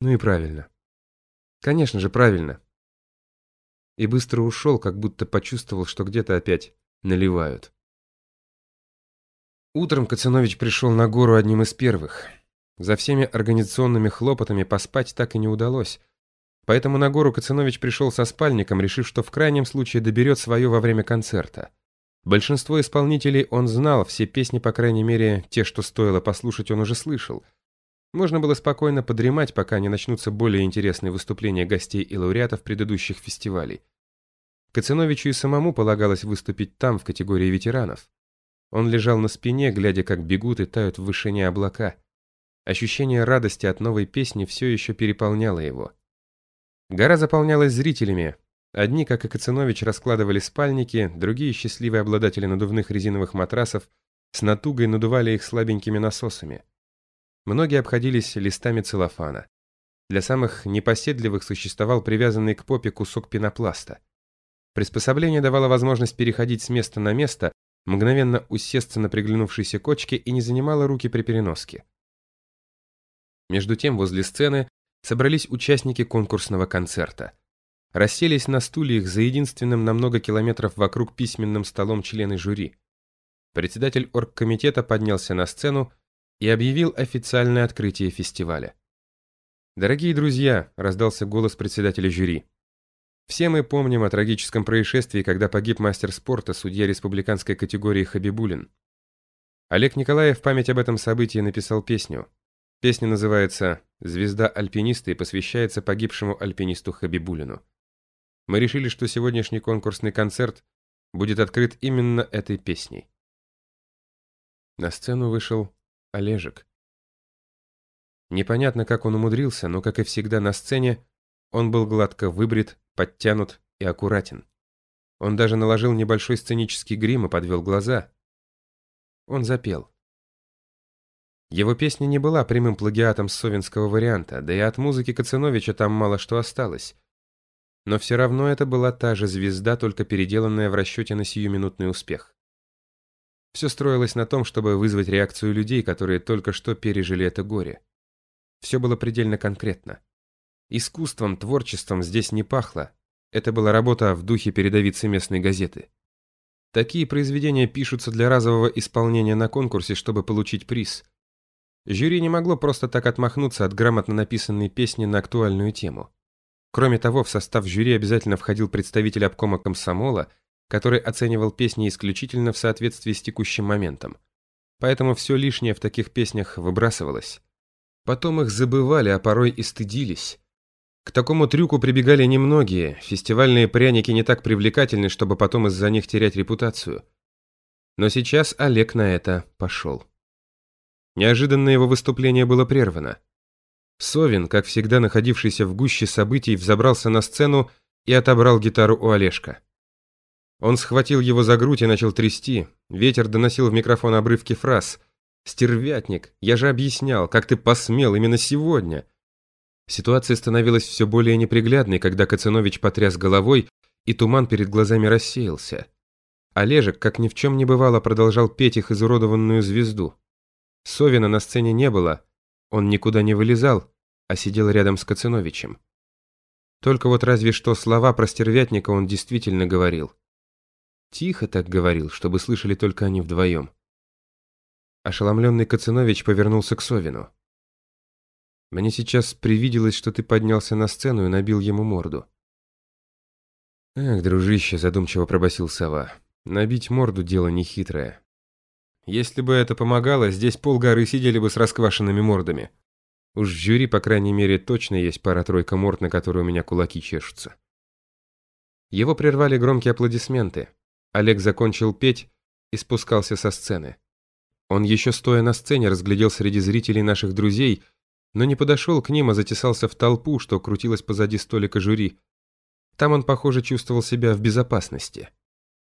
Ну и правильно. Конечно же, правильно. И быстро ушел, как будто почувствовал, что где-то опять наливают. Утром Кацанович пришел на гору одним из первых. За всеми организационными хлопотами поспать так и не удалось. Поэтому на гору Кацанович пришел со спальником, решив, что в крайнем случае доберет свое во время концерта. Большинство исполнителей он знал, все песни, по крайней мере, те, что стоило послушать, он уже слышал – можно было спокойно подремать, пока не начнутся более интересные выступления гостей и лауреатов предыдущих фестивалей. Кациновичу и самому полагалось выступить там, в категории ветеранов. Он лежал на спине, глядя, как бегут и тают в вышине облака. Ощущение радости от новой песни все еще переполняло его. Гора заполнялась зрителями. Одни, как и Кацинович, раскладывали спальники, другие, счастливые обладатели надувных резиновых матрасов, с натугой надували их слабенькими насосами. Многие обходились листами целлофана. Для самых непоседливых существовал привязанный к попе кусок пенопласта. Приспособление давало возможность переходить с места на место, мгновенно усесться на приглянувшейся кочке и не занимало руки при переноске. Между тем, возле сцены собрались участники конкурсного концерта. Расселись на стульях за единственным на много километров вокруг письменным столом члены жюри. Председатель оргкомитета поднялся на сцену и объявил официальное открытие фестиваля. «Дорогие друзья», — раздался голос председателя жюри, «все мы помним о трагическом происшествии, когда погиб мастер спорта, судья республиканской категории Хабибулин. Олег Николаев в память об этом событии написал песню. Песня называется «Звезда альпиниста» и посвящается погибшему альпинисту Хабибулину. Мы решили, что сегодняшний конкурсный концерт будет открыт именно этой песней. На сцену вышел Олежек. Непонятно, как он умудрился, но, как и всегда на сцене, он был гладко выбрит, подтянут и аккуратен. Он даже наложил небольшой сценический грим и подвел глаза. Он запел. Его песня не была прямым плагиатом совинского варианта, да и от музыки Кацановича там мало что осталось. Но все равно это была та же звезда, только переделанная в расчете на сиюминутный успех. Все строилось на том, чтобы вызвать реакцию людей, которые только что пережили это горе. Все было предельно конкретно. Искусством, творчеством здесь не пахло. Это была работа в духе передовицы местной газеты. Такие произведения пишутся для разового исполнения на конкурсе, чтобы получить приз. Жюри не могло просто так отмахнуться от грамотно написанной песни на актуальную тему. Кроме того, в состав жюри обязательно входил представитель обкома комсомола – который оценивал песни исключительно в соответствии с текущим моментом. Поэтому все лишнее в таких песнях выбрасывалось. Потом их забывали, а порой и стыдились. К такому трюку прибегали немногие, фестивальные пряники не так привлекательны, чтобы потом из-за них терять репутацию. Но сейчас Олег на это пошел. Неожиданно его выступление было прервано. Совин, как всегда находившийся в гуще событий, взобрался на сцену и отобрал гитару у Олежка. Он схватил его за грудь и начал трясти. Ветер доносил в микрофон обрывки фраз. «Стервятник, я же объяснял, как ты посмел именно сегодня!» Ситуация становилась все более неприглядной, когда Кацанович потряс головой, и туман перед глазами рассеялся. Олежек, как ни в чем не бывало, продолжал петь их изуродованную звезду. Совина на сцене не было, он никуда не вылезал, а сидел рядом с Кацановичем. Только вот разве что слова про стервятника он действительно говорил. Тихо так говорил, чтобы слышали только они вдвоем. Ошеломленный Кацинович повернулся к Совину. «Мне сейчас привиделось, что ты поднялся на сцену и набил ему морду». «Эх, дружище», — задумчиво пробасил сова, — «набить морду — дело нехитрое. Если бы это помогало, здесь полгоры сидели бы с расквашенными мордами. Уж в жюри, по крайней мере, точно есть пара-тройка морд, на которые у меня кулаки чешутся». Его прервали громкие аплодисменты. Олег закончил петь и спускался со сцены. Он еще стоя на сцене разглядел среди зрителей наших друзей, но не подошел к ним, а затесался в толпу, что крутилась позади столика жюри. Там он, похоже, чувствовал себя в безопасности.